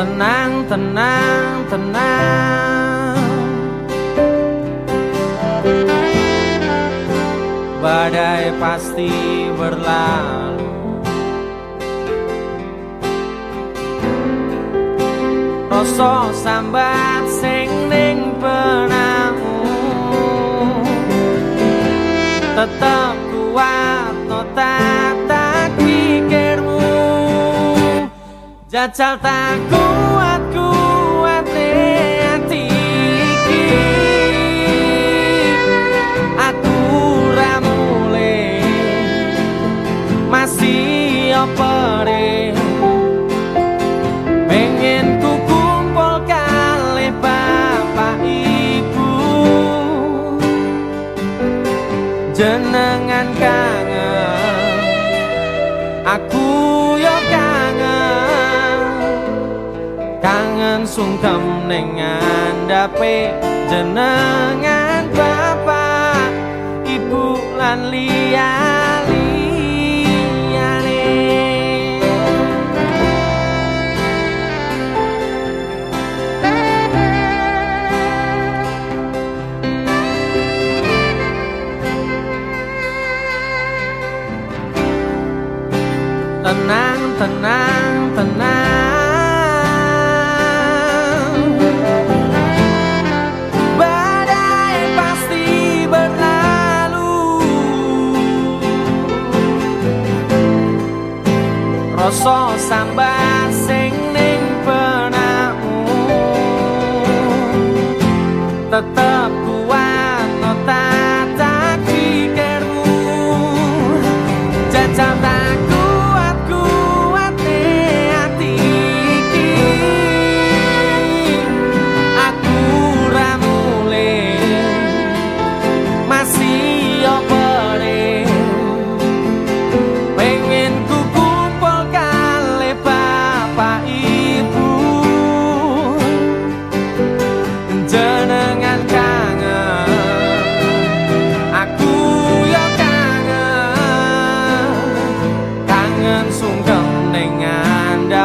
tenang, tenang Badai pasti berlalu. Rasa sambat sing ning benakmu Tetap Jajal tak kuat kuat hati Aku ramule Masih apa Pengen ku kumpul kali bapak ibu. Jenengan kangen Kangen sungkem dengan dape Jenengan bapak Ibu lan liyali tenang, tenang, tenang Rasa sambat sing ning penakmu Tetap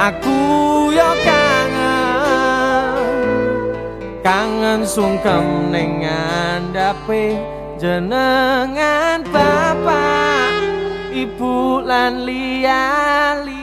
Aku yo kangen Kangen sungkem dengan dape Jenengan bapak Ibu lan liyane